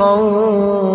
خَوْفٍ